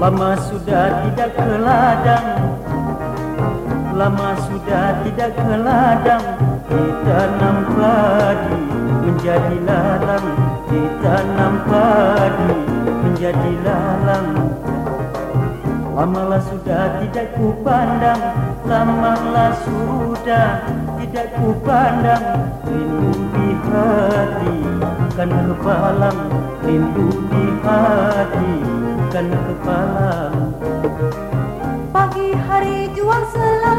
Lama sudah tidak ke ladang. Lama sudah tidak ke ladang. Ditanam padi menjadi lalang Ditanam padi menjadi lalang. Lamalah sudah tidak ku pandang Lamalah sudah tidak ku pandang Rindu di hati kan kepalang. Rindu di hati bukan kepala Pagi hari jual selasi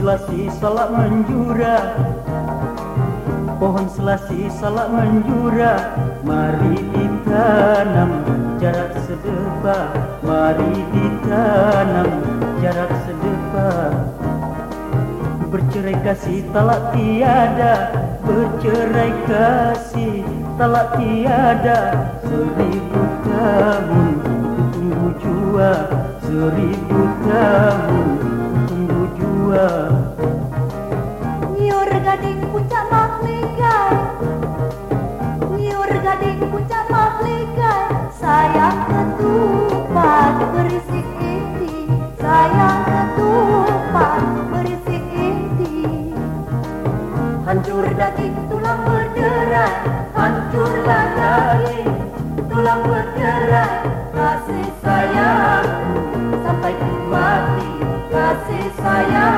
selasi salak menjura Pohon selasi salak menjura Mari ditanam jarak sedepa Mari ditanam jarak sedepa Bercerai kasih talak tiada. Bercerai kasih talak tiada. Seribu tahun tunggu jua. Seribu tahun dua Nyur gading puncak mahligai. Nyur gading puncak mahligai. Sayang ketupat berisik inti. Sayang ketupat berisik inti. Hancur daging tulang berderai. Hancurlah daging tulang berderai. Kasih sayangku sampai mati kasih sayang